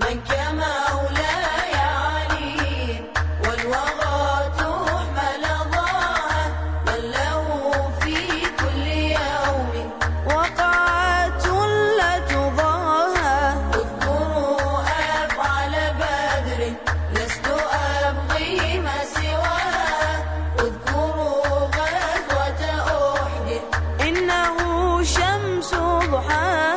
منك يا مولاي علي والوغى تحمل ضاعت من له في كل يوم. وقعت لا تضاهى. اذكروا افعال بدر لست أبغي ما سواها. اذكروا غزوة أحد إنه شمس ضحاها.